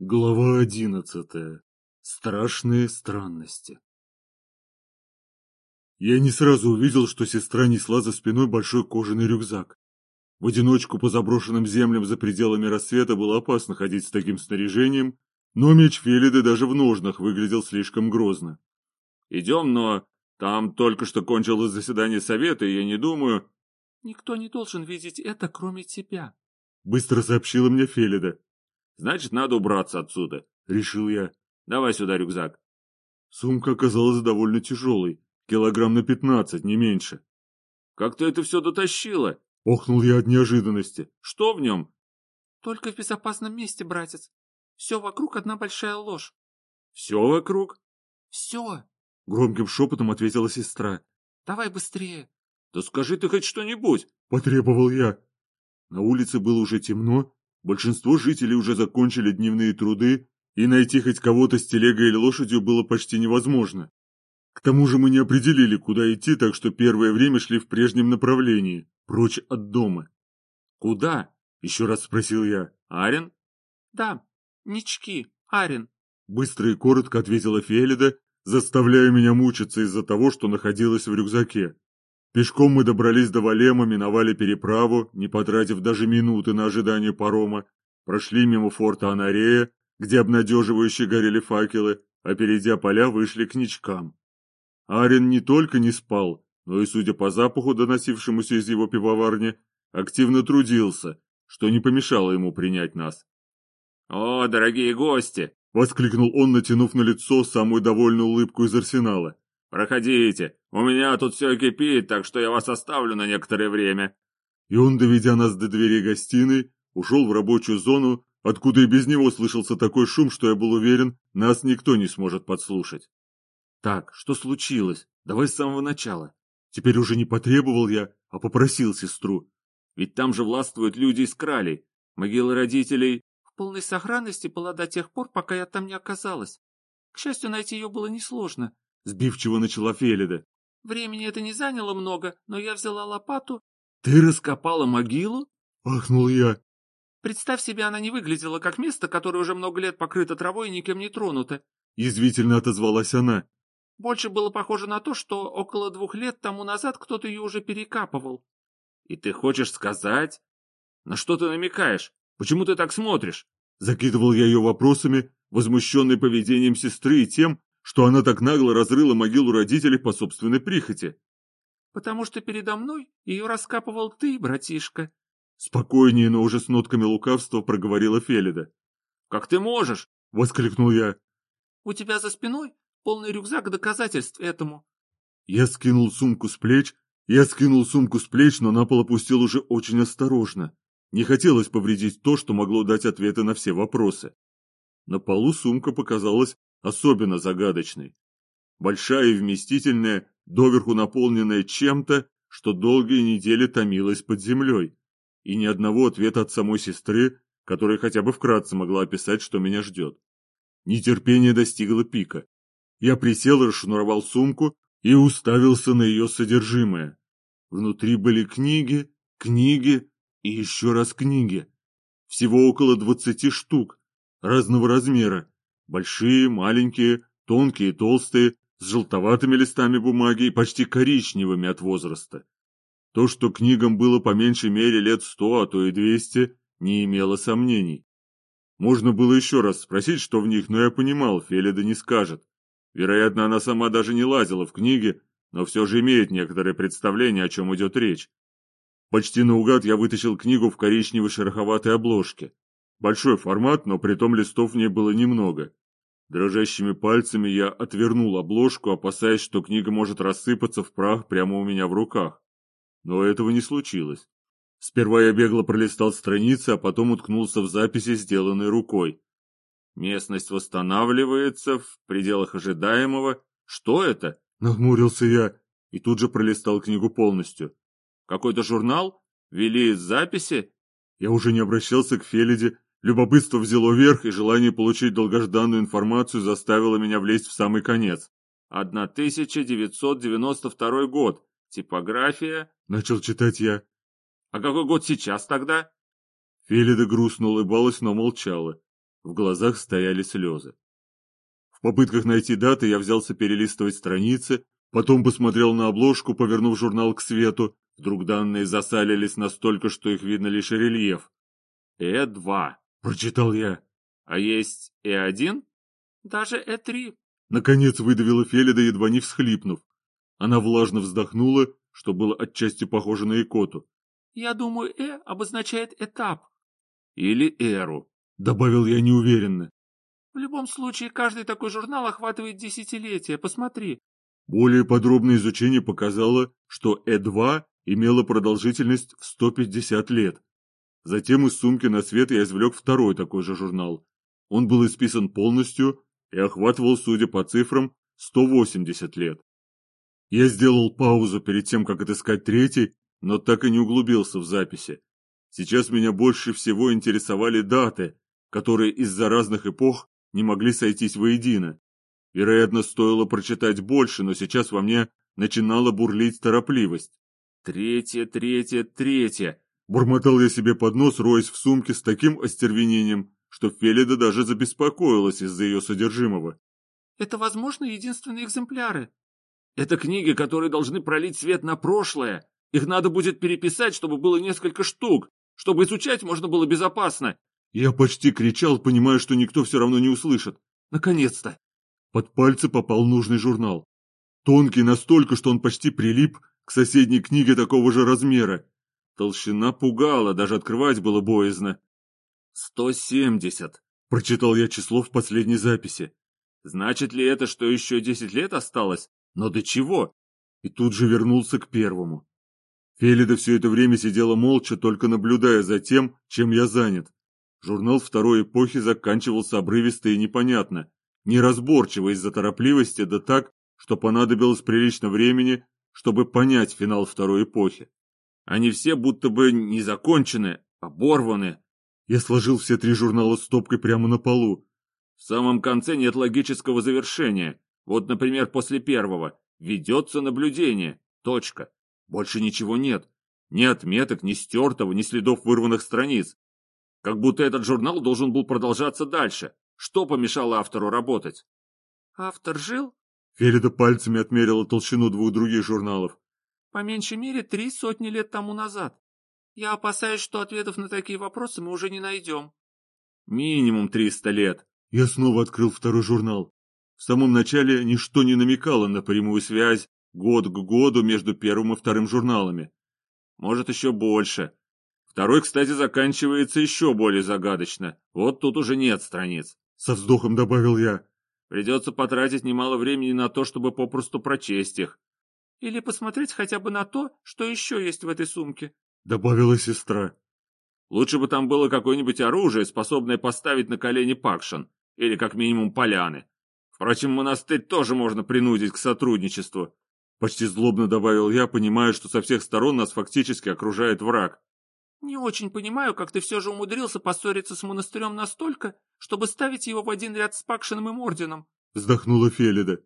Глава одиннадцатая. Страшные странности. Я не сразу увидел, что сестра несла за спиной большой кожаный рюкзак. В одиночку по заброшенным землям за пределами рассвета было опасно ходить с таким снаряжением, но меч Фелиды даже в ножнах выглядел слишком грозно. «Идем, но там только что кончилось заседание совета, и я не думаю...» «Никто не должен видеть это, кроме тебя», — быстро сообщила мне Фелида. Значит, надо убраться отсюда, решил я. Давай сюда рюкзак. Сумка оказалась довольно тяжелой, килограмм на пятнадцать, не меньше. Как ты это все дотащила? Охнул я от неожиданности. Что в нем? Только в безопасном месте, братец. Все вокруг одна большая ложь. Все вокруг? Все. Громким шепотом ответила сестра. Давай быстрее. Да скажи ты хоть что-нибудь. Потребовал я. На улице было уже темно, Большинство жителей уже закончили дневные труды, и найти хоть кого-то с телегой или лошадью было почти невозможно. К тому же мы не определили, куда идти, так что первое время шли в прежнем направлении, прочь от дома. «Куда?» — еще раз спросил я. «Арен?» «Да, Нички, Арен», — быстро и коротко ответила Фелида, заставляя меня мучиться из-за того, что находилось в рюкзаке. Пешком мы добрались до Валема, миновали переправу, не потратив даже минуты на ожидание парома, прошли мимо форта Анарея, где обнадеживающе горели факелы, а перейдя поля, вышли к ничкам. Арен не только не спал, но и, судя по запаху, доносившемуся из его пивоварни, активно трудился, что не помешало ему принять нас. «О, дорогие гости!» — воскликнул он, натянув на лицо самую довольную улыбку из арсенала. «Проходите, у меня тут все кипит, так что я вас оставлю на некоторое время». И он, доведя нас до двери гостиной, ушел в рабочую зону, откуда и без него слышался такой шум, что я был уверен, нас никто не сможет подслушать. «Так, что случилось? Давай с самого начала». Теперь уже не потребовал я, а попросил сестру. «Ведь там же властвуют люди из кралей. Могила родителей...» «В полной сохранности была до тех пор, пока я там не оказалась. К счастью, найти ее было несложно. — сбивчиво начала Фелида. «Времени это не заняло много, но я взяла лопату...» «Ты раскопала могилу?» — ахнул я. «Представь себе, она не выглядела как место, которое уже много лет покрыто травой и никем не тронуто». Язвительно отозвалась она. «Больше было похоже на то, что около двух лет тому назад кто-то ее уже перекапывал». «И ты хочешь сказать? На что ты намекаешь? Почему ты так смотришь?» Закидывал я ее вопросами, возмущенный поведением сестры и тем, что она так нагло разрыла могилу родителей по собственной прихоти. «Потому что передо мной ее раскапывал ты, братишка». Спокойнее, но уже с нотками лукавства проговорила Фелида. «Как ты можешь?» — воскликнул я. «У тебя за спиной полный рюкзак доказательств этому». Я скинул сумку с плеч, я скинул сумку с плеч, но на пол опустил уже очень осторожно. Не хотелось повредить то, что могло дать ответы на все вопросы. На полу сумка показалась особенно загадочной. Большая и вместительная, доверху наполненная чем-то, что долгие недели томилась под землей, и ни одного ответа от самой сестры, которая хотя бы вкратце могла описать, что меня ждет. Нетерпение достигло пика. Я присел, расшнуровал сумку и уставился на ее содержимое. Внутри были книги, книги и еще раз книги. Всего около двадцати штук, разного размера, Большие, маленькие, тонкие и толстые, с желтоватыми листами бумаги и почти коричневыми от возраста. То, что книгам было по меньшей мере лет сто, а то и двести, не имело сомнений. Можно было еще раз спросить, что в них, но я понимал, Фелида не скажет. Вероятно, она сама даже не лазила в книги, но все же имеет некоторое представление, о чем идет речь. Почти наугад я вытащил книгу в коричневой шероховатой обложке. Большой формат, но притом листов в ней было немного. Дрожащими пальцами я отвернул обложку, опасаясь, что книга может рассыпаться в прах прямо у меня в руках. Но этого не случилось. Сперва я бегло пролистал страницы, а потом уткнулся в записи, сделанные рукой. Местность восстанавливается в пределах ожидаемого. Что это? Нахмурился я и тут же пролистал книгу полностью. Какой-то журнал? Вели записи? Я уже не обращался к Фелиде, Любопытство взяло верх, и желание получить долгожданную информацию заставило меня влезть в самый конец. 1992 год. Типография. Начал читать я. А какой год сейчас тогда? Фелида грустно улыбалась, но молчала. В глазах стояли слезы. В попытках найти даты я взялся перелистывать страницы, потом посмотрел на обложку, повернув журнал к свету. Вдруг данные засалились настолько, что их видно лишь рельеф. «Э2», — прочитал я. «А есть Э1?» «Даже Э3», — наконец выдавила Фелида, едва не всхлипнув. Она влажно вздохнула, что было отчасти похоже на икоту. «Я думаю, Э обозначает этап». «Или эру», — добавил я неуверенно. «В любом случае, каждый такой журнал охватывает десятилетия. Посмотри». Более подробное изучение показало, что Э2 имела продолжительность в 150 лет. Затем из сумки на свет я извлек второй такой же журнал. Он был исписан полностью и охватывал, судя по цифрам, 180 лет. Я сделал паузу перед тем, как отыскать третий, но так и не углубился в записи. Сейчас меня больше всего интересовали даты, которые из-за разных эпох не могли сойтись воедино. Вероятно, стоило прочитать больше, но сейчас во мне начинала бурлить торопливость. «Третье, третье, третье!» Бормотал я себе под нос, роясь в сумке с таким остервенением, что Фелида даже забеспокоилась из-за ее содержимого. «Это, возможно, единственные экземпляры», это книги, которые должны пролить свет на прошлое. Их надо будет переписать, чтобы было несколько штук, чтобы изучать можно было безопасно. Я почти кричал, понимая, что никто все равно не услышит. Наконец-то! Под пальцы попал нужный журнал. Тонкий настолько, что он почти прилип к соседней книге такого же размера. Толщина пугала, даже открывать было боязно. «Сто семьдесят», — прочитал я число в последней записи. «Значит ли это, что еще десять лет осталось?» Но до чего? И тут же вернулся к первому. Фелида все это время сидела молча, только наблюдая за тем, чем я занят. Журнал второй эпохи заканчивался обрывисто и непонятно, неразборчиво из-за торопливости, да так, что понадобилось прилично времени, чтобы понять финал второй эпохи. Они все будто бы не закончены, оборваны. Я сложил все три журнала стопкой прямо на полу. В самом конце нет логического завершения. Вот, например, после первого ведется наблюдение. Точка. Больше ничего нет. Ни отметок, ни стертого, ни следов вырванных страниц. Как будто этот журнал должен был продолжаться дальше. Что помешало автору работать? Автор жил? Фелида пальцами отмерила толщину двух других журналов. По меньшей мере три сотни лет тому назад. Я опасаюсь, что ответов на такие вопросы мы уже не найдем. Минимум триста лет. Я снова открыл второй журнал. В самом начале ничто не намекало на прямую связь год к году между первым и вторым журналами. Может, еще больше. Второй, кстати, заканчивается еще более загадочно. Вот тут уже нет страниц. Со вздохом добавил я. Придется потратить немало времени на то, чтобы попросту прочесть их. Или посмотреть хотя бы на то, что еще есть в этой сумке. Добавила сестра. Лучше бы там было какое-нибудь оружие, способное поставить на колени Пакшин. Или как минимум поляны. Впрочем, монастырь тоже можно принудить к сотрудничеству. Почти злобно добавил я, понимая, что со всех сторон нас фактически окружает враг. Не очень понимаю, как ты все же умудрился поссориться с монастырем настолько, чтобы ставить его в один ряд с Пакшиным орденом. Вздохнула Фелида.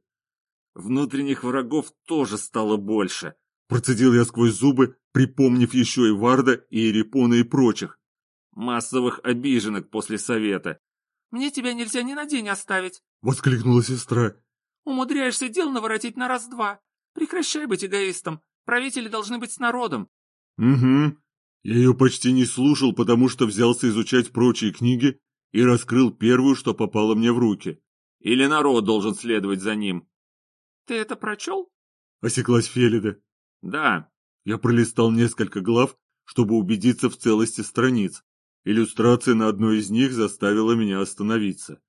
Внутренних врагов тоже стало больше. Процедил я сквозь зубы, припомнив еще и Варда, и Эрипона и прочих. Массовых обиженок после совета. Мне тебя нельзя ни на день оставить. — воскликнула сестра. «Умудряешься дел наворотить на раз-два. Прекращай быть эгоистом. Правители должны быть с народом». «Угу». Я ее почти не слушал, потому что взялся изучать прочие книги и раскрыл первую, что попало мне в руки. Или народ должен следовать за ним. «Ты это прочел?» — осеклась Фелида. «Да». Я пролистал несколько глав, чтобы убедиться в целости страниц. Иллюстрация на одной из них заставила меня остановиться.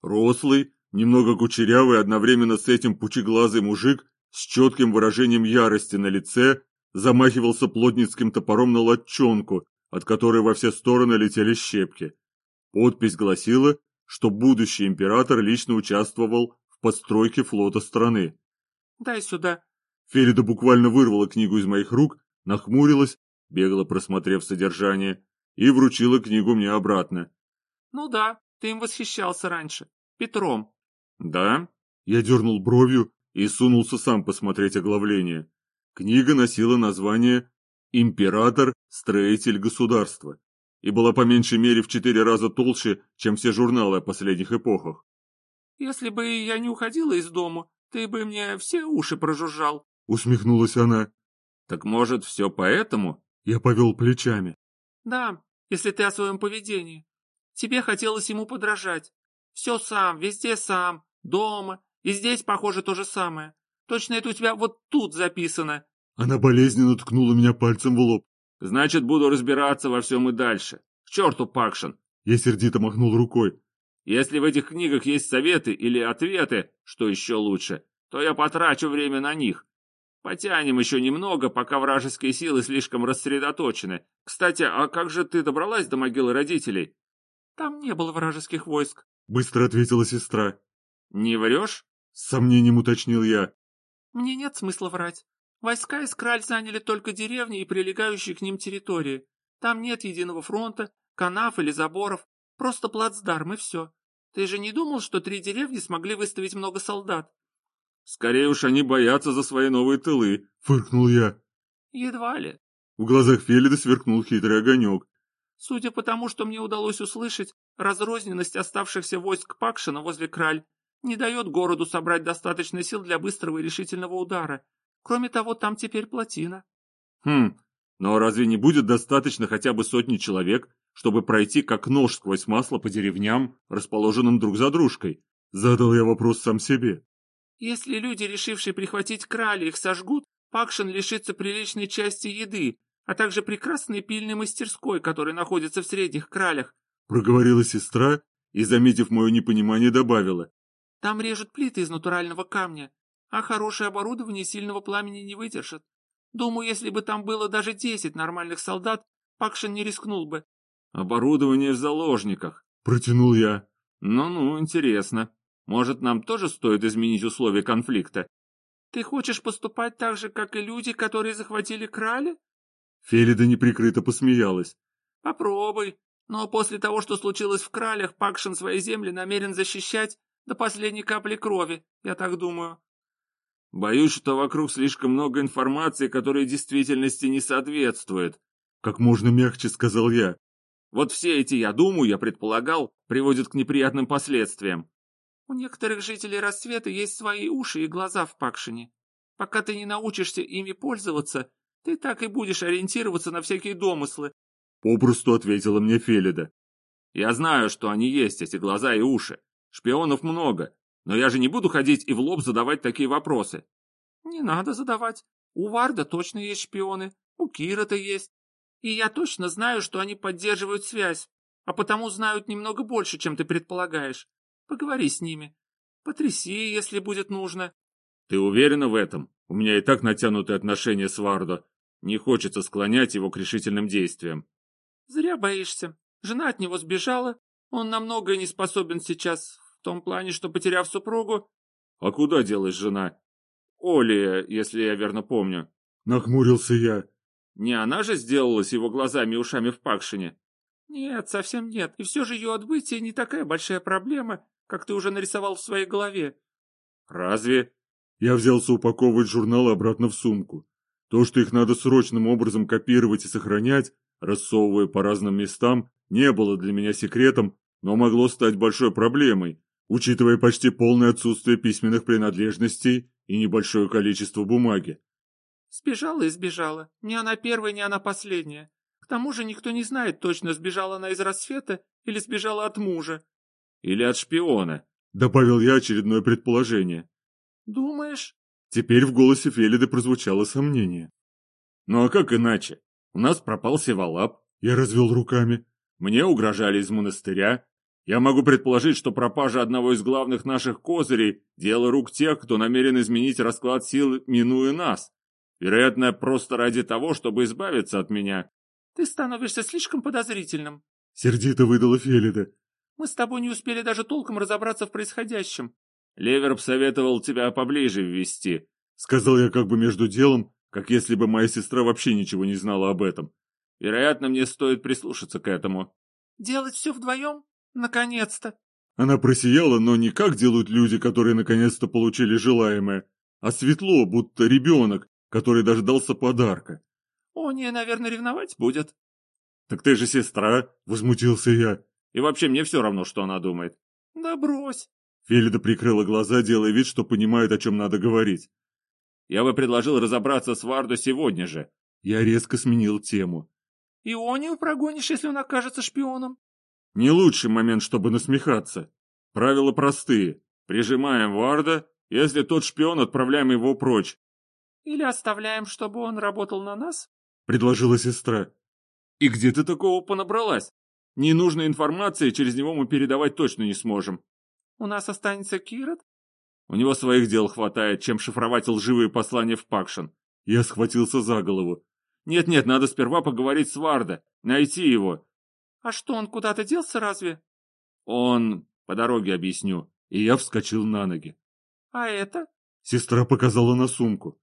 Рослый, немного кучерявый, одновременно с этим пучеглазый мужик с четким выражением ярости на лице замахивался плотницким топором на латчонку, от которой во все стороны летели щепки. Подпись гласила, что будущий император лично участвовал в постройке флота страны. «Дай сюда». Ферида буквально вырвала книгу из моих рук, нахмурилась, бегло просмотрев содержание, и вручила книгу мне обратно. «Ну да, ты им восхищался раньше. Петром. Да? Я дернул бровью и сунулся сам посмотреть оглавление. Книга носила название «Император, строитель государства». и была по меньшей мере в четыре раза толще, чем все журналы о последних эпохах. «Если бы я не уходила из дому, ты бы мне все уши прожужжал», — усмехнулась она. «Так может, все поэтому?» Я повел плечами. «Да, если ты о своем поведении. Тебе хотелось ему подражать. Все сам, везде сам, дома, и здесь, похоже, то же самое. Точно это у тебя вот тут записано». Она болезненно ткнула меня пальцем в лоб. «Значит, буду разбираться во всем и дальше. К черту, Пакшин!» Я сердито махнул рукой. «Если в этих книгах есть советы или ответы, что еще лучше, то я потрачу время на них. Потянем еще немного, пока вражеские силы слишком рассредоточены. Кстати, а как же ты добралась до могилы родителей?» «Там не было вражеских войск», — быстро ответила сестра. «Не врешь?» — с сомнением уточнил я. «Мне нет смысла врать. Войска из Краль заняли только деревни и прилегающие к ним территории. Там нет единого фронта, канав или заборов, просто плацдарм и все. Ты же не думал, что три деревни смогли выставить много солдат? Скорее уж они боятся за свои новые тылы, фыркнул я. Едва ли. В глазах Фелида сверкнул хитрый огонек. Судя по тому, что мне удалось услышать, разрозненность оставшихся войск Пакшина возле Краль не дает городу собрать достаточно сил для быстрого и решительного удара. Кроме того, там теперь плотина. Хм, но разве не будет достаточно хотя бы сотни человек, чтобы пройти как нож сквозь масло по деревням, расположенным друг за дружкой? Задал я вопрос сам себе. Если люди, решившие прихватить крали, их сожгут, Пакшин лишится приличной части еды, а также прекрасной пильной мастерской, которая находится в средних кралях. Проговорила сестра и, заметив мое непонимание, добавила. Там режут плиты из натурального камня, а хорошее оборудование сильного пламени не выдержит. Думаю, если бы там было даже десять нормальных солдат, Пакшин не рискнул бы. Оборудование в заложниках. Протянул я. Ну-ну, интересно. Может, нам тоже стоит изменить условия конфликта? Ты хочешь поступать так же, как и люди, которые захватили крали? Фелида неприкрыто посмеялась. Попробуй. Но после того, что случилось в кралях, Пакшин свои земли намерен защищать до последней капли крови, я так думаю. Боюсь, что вокруг слишком много информации, которая действительности не соответствует. Как можно мягче сказал я. Вот все эти «я думаю», «я предполагал» приводят к неприятным последствиям. У некоторых жителей рассвета есть свои уши и глаза в Пакшине. Пока ты не научишься ими пользоваться, ты так и будешь ориентироваться на всякие домыслы. Попросту ответила мне Фелида. Я знаю, что они есть, эти глаза и уши. Шпионов много, но я же не буду ходить и в лоб задавать такие вопросы. Не надо задавать. У Варда точно есть шпионы, у Кира-то есть. И я точно знаю, что они поддерживают связь, а потому знают немного больше, чем ты предполагаешь. Поговори с ними. Потряси, если будет нужно. Ты уверена в этом? У меня и так натянутые отношения с Вардо. Не хочется склонять его к решительным действиям. Зря боишься. Жена от него сбежала. Он на многое не способен сейчас, в том плане, что, потеряв супругу... А куда делась жена? Оля, если я верно помню. Нахмурился я. Не она же сделала с его глазами и ушами в Пакшине? Нет, совсем нет. И все же ее отбытие не такая большая проблема, как ты уже нарисовал в своей голове. Разве? Я взялся упаковывать журналы обратно в сумку. То, что их надо срочным образом копировать и сохранять, рассовывая по разным местам, не было для меня секретом, но могло стать большой проблемой, учитывая почти полное отсутствие письменных принадлежностей и небольшое количество бумаги. Сбежала и сбежала. Не она первая, не она последняя. К тому же никто не знает точно, сбежала она из рассвета или сбежала от мужа. Или от шпиона. Добавил я очередное предположение. Думаешь? Теперь в голосе Фелиды прозвучало сомнение. Ну а как иначе? У нас пропал Севалап. Я развел руками. Мне угрожали из монастыря. Я могу предположить, что пропажа одного из главных наших козырей – дело рук тех, кто намерен изменить расклад сил, минуя нас. Вероятно, просто ради того, чтобы избавиться от меня. Ты становишься слишком подозрительным. Сердито выдала Фелида. Мы с тобой не успели даже толком разобраться в происходящем. Леверб советовал тебя поближе ввести. Сказал я как бы между делом, как если бы моя сестра вообще ничего не знала об этом. Вероятно, мне стоит прислушаться к этому. Делать все вдвоем? Наконец-то. Она просияла, но не как делают люди, которые наконец-то получили желаемое, а светло, будто ребенок, который дождался подарка. О, не, наверное, ревновать будет. Так ты же сестра, возмутился я. И вообще мне все равно, что она думает. Да брось. Фелида прикрыла глаза, делая вид, что понимает, о чем надо говорить. Я бы предложил разобраться с Вардо сегодня же. Я резко сменил тему. Ионию прогонишь, если он окажется шпионом? Не лучший момент, чтобы насмехаться. Правила простые. Прижимаем Варда, если тот шпион, отправляем его прочь. Или оставляем, чтобы он работал на нас? Предложила сестра. И где ты такого понабралась? Ненужной информации через него мы передавать точно не сможем. У нас останется Кирот? У него своих дел хватает, чем шифровать лживые послания в Пакшин. Я схватился за голову. Нет-нет, надо сперва поговорить с Варда, найти его. А что, он куда-то делся разве? Он... По дороге объясню. И я вскочил на ноги. А это? Сестра показала на сумку.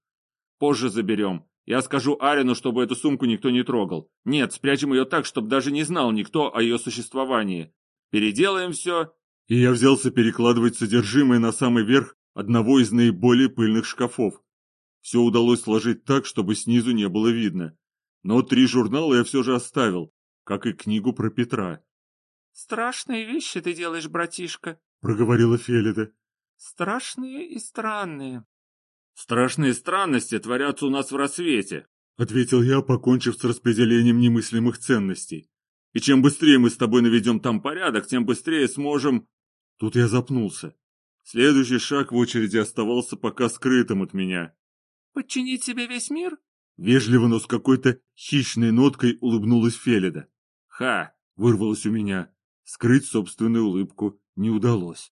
Позже заберем. Я скажу Арину, чтобы эту сумку никто не трогал. Нет, спрячем ее так, чтобы даже не знал никто о ее существовании. Переделаем все. И я взялся перекладывать содержимое на самый верх одного из наиболее пыльных шкафов. Все удалось сложить так, чтобы снизу не было видно. Но три журнала я все же оставил, как и книгу про Петра. «Страшные вещи ты делаешь, братишка», — проговорила Фелида. «Страшные и странные». «Страшные странности творятся у нас в рассвете», — ответил я, покончив с распределением немыслимых ценностей. «И чем быстрее мы с тобой наведем там порядок, тем быстрее сможем...» Тут я запнулся. Следующий шаг в очереди оставался пока скрытым от меня. «Подчинить себе весь мир?» Вежливо, но с какой-то хищной ноткой улыбнулась Фелида. «Ха!» — вырвалось у меня. Скрыть собственную улыбку не удалось.